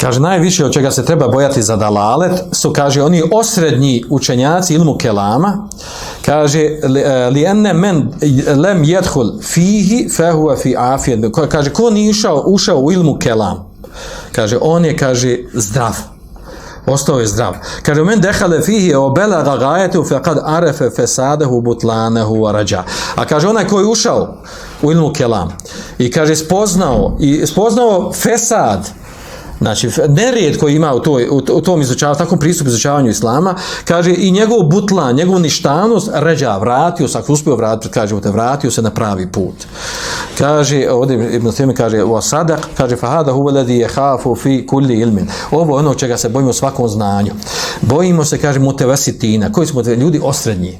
Kaže, najviše od čega se treba bojati za dalalet su, kaže, oni osrednji učenjaci ilmu kelama, kaže, li e, enne men lem jedhul fihi fehuva fi afijed. Kaže, ko nije ušao, ušao u ilmu kelam? Kaže, on je, kaže, zdrav. Ostao je zdrav. Kaže, men dehale fihi o belaga gajetu fe kad arefe fesadahu butlanehu rađa. A kaže, onaj koji je ušao u ilmu kelam i kaže, spoznao, i spoznao fesad, Znači, nerijed koji ima u, toj, u tom izučavanju, takvom pristupu izučavanju islama, kaže i njegov butlan, njegov ništavnost, ređa, vratio se, ako uspio vratiti, kaže, te vratio se na pravi put. Kaže, ovdje Ibn Temi kaže, o sadak, kaže, fahada huveledi je hafu fi kulli ilmin. Ovo je ono čega se bojimo svakom znanju. Bojimo se, kaže, mutevasitina, koji smo ljudi osrednji.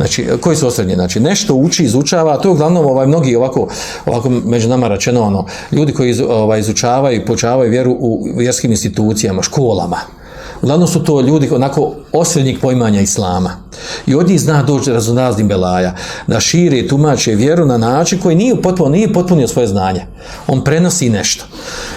Znači, koji su osrednji? Znači, nešto uči, izučava, to je uglavnom ovaj, mnogi ovako, ovako među nama rečeno, ono, ljudi koji ovaj, izučavaju i počavaju vjeru u vjerskim institucijama, školama. Uglavnom su to ljudi onako osrednjeg poimanja islama. I od njih zna doći razonaznim belaja, da šire tumače vjeru na način koji nije potpuno, nije potpunio svoje znanje. On prenosi nešto.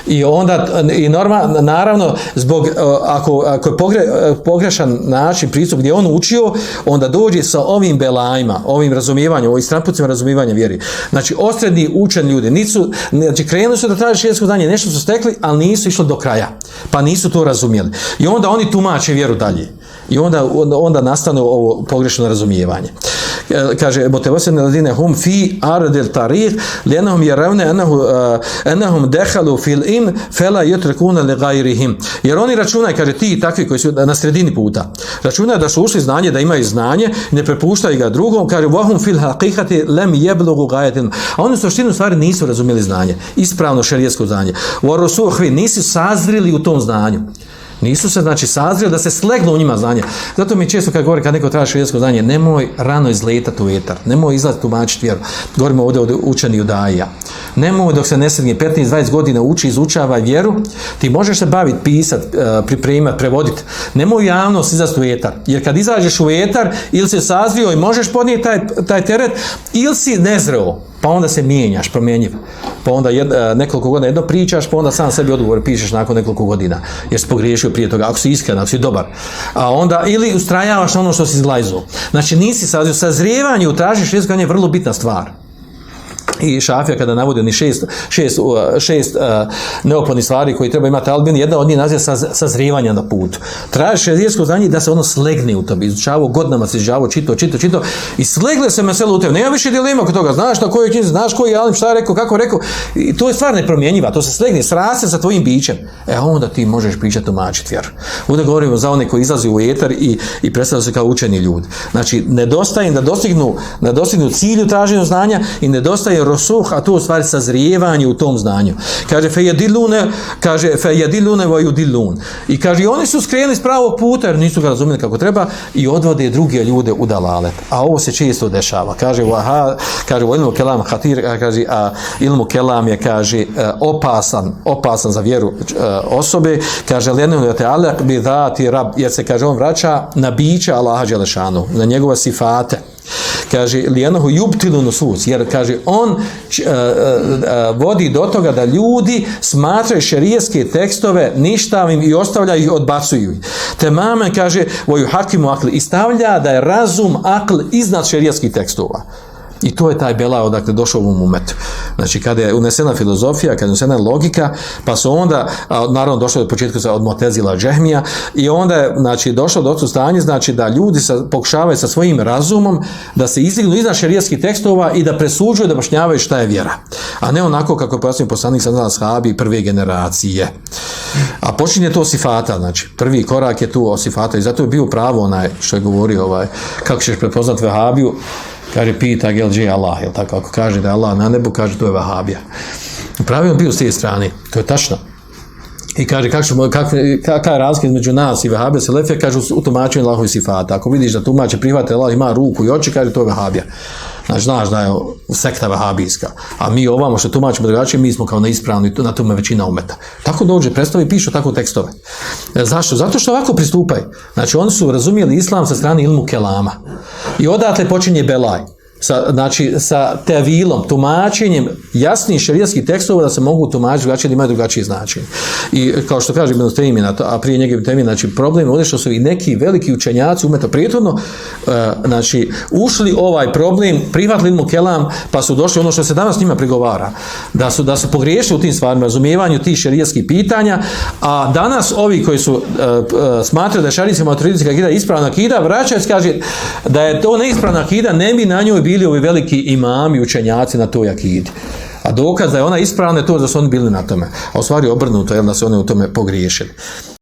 I onda, i norma, naravno, zbog, ako, ako je pogre, pogrešan način pristup gdje on učio, onda dođe sa ovim belajima, ovim razumijevanjem, ovim strapucima razumijevanja vjeri. Znači, osrednji učen ljudi, nisu, znači, krenuli su da traže širensko znanje, nešto su stekli, ali nisu išli do kraja, pa nisu to razumijeli. I onda oni tumače vjeru dalje. I onda, onda nastane ovo pogrešno razumijevanje. E, kaže, motivosene ladine hum fi aradil tarih, ljenahum je ravne enahum dehalu fil im, fela jutrekuna li gajrihim. Jer oni računaju, kaže, ti takvi koji su na sredini puta, računaju da su ušli znanje, da imaju znanje, ne prepuštaju ga drugom, kaže, vahum fil haqiqati lem jeblogu gajetin. A oni u suštinu stvari nisu razumjeli znanje, ispravno šerijetsko znanje. U Arosuhvi nisu sazrili u tom znanju. Nisu se, znači, sazreli da se slegnu u njima znanje. Zato mi često kad govori, kad neko traži švedsko znanje, nemoj rano izletati u vjetar, nemoj izlaziti tumačiti vjeru. Govorimo ovdje od učeni udaja. Nemoj dok se ne srednje 15-20 godina uči, izučava vjeru, ti možeš se baviti, pisati, e, pripremati, prevoditi. Nemoj javnost izlaziti u. Jer kad izađeš u vjetar, ili se sazrio i možeš podnijeti taj, taj teret, ili si nezreo pa onda se mijenjaš, promjenjiv. Pa onda jed, e, nekoliko godina jedno pričaš, pa onda sam sebi odgovor pišeš nakon nekoliko godina, jer si pogriješio prije toga, ako si iskren, ako si dobar. A onda, ili ustrajavaš na ono što si izglajzao. Znači, nisi sazio, sazrijevanje u tražiš je vrlo bitna stvar i Šafija kada navodi ni šest, šest, šest uh, neophodnih stvari koji treba imati albin, jedna od njih naziva sa, sazrijevanja na putu. Traži šezijesko znanje da se ono slegne u tebi, izučavao godinama se izučavao, čito, čito, čito i slegle se meselo u tebi. Nema više dilema oko toga, znaš na kojoj knjizi, znaš koji alim, šta je rekao, kako je rekao. I to je stvar nepromjenjiva, to se slegne, sraste sa tvojim bićem. E onda ti možeš pričati tumačiti vjeru. Ovdje govorimo za one koji izlazi u etar i, i predstavljaju se kao učeni ljudi. Znači, nedostaje da dostignu, da dostignu cilju traženju znanja i nedostaje rosuh, a to u stvari sazrijevanje u tom znanju. Kaže fejedilune, kaže fejedilune vajudilun. I kaže oni su skrenuli s pravog puta jer nisu ga razumjeli kako treba i odvode druge ljude u dalalet. A ovo se često dešava. Kaže vaha, kaže ilmu kelam hatir, kaže a ilmu kelam je kaže e, opasan, opasan za vjeru e, osobe. Kaže lenu te alak bi dati rab, jer se kaže on vraća na biće Allaha dželešanu, na njegove sifate kaže lijanahu yubtilu nusus jer kaže on uh, uh, vodi do toga da ljudi smatraju šerijske tekstove ništavim i ostavljaju ih odbacuju te mame kaže voju hakimu akli i stavlja da je razum akl iznad šerijskih tekstova I to je taj bela odakle došao u momentu. Znači, kada je unesena filozofija, kada je unesena logika, pa su onda, naravno, došlo od početka od Motezila Džehmija, i onda je, znači, došlo do to stanje, znači, da ljudi sa, pokušavaju sa svojim razumom da se izdignu iznad šerijskih tekstova i da presuđuju, da bašnjavaju šta je vjera. A ne onako kako je pojasnio poslanik sa habi prve generacije. A počinje to sifata, znači, prvi korak je tu o sifata i zato je bio pravo onaj što je govorio ovaj, kako ćeš prepoznat vehabiju, kaže pita GLG Allah, jel tako, ako kaže da je Allah na nebu, kaže to je Vahabija. Pravilno bio s te strane, to je tačno. I kaže, kak kak, kak, je razlika između nas i Vahabija Selefija, kaže u tumačenju Allahovi sifata. Ako vidiš da tumače prihvate Allah ima ruku i oči, kaže to je Vahabija. Znači, znaš da je sekta vahabijska, a mi ovamo što tumačimo drugačije, mi smo kao neispravni, na tome većina umeta. Tako dođe, predstavi, pišu tako tekstove. E, zašto? Zato što ovako pristupaju. Znači, oni su razumijeli islam sa strane ilmu kelama. I odatle počinje belaj. Sa, znači, sa tevilom, tumačenjem jasnih šerijskih tekstova da se mogu tumačiti drugačije, da imaju drugačije značenje. I kao što kaže Ibn Taymina, a prije njega Ibn znači problem je ovdje što su i neki veliki učenjaci umeta prijethodno, e, znači ušli ovaj problem, prihvatili mu kelam, pa su došli ono što se danas njima prigovara, da su, da su pogriješili u tim stvarima, razumijevanju tih šerijskih pitanja, a danas ovi koji su e, e, smatraju da je šarijska akida ispravna akida, vraćaju se kaže da je to neispravna akida, ne bi na njoj bili ovi veliki imami, učenjaci na toj akidi. A dokaz da je ona ispravna je to da su oni bili na tome. A u stvari obrnuto je da su oni u tome pogriješili.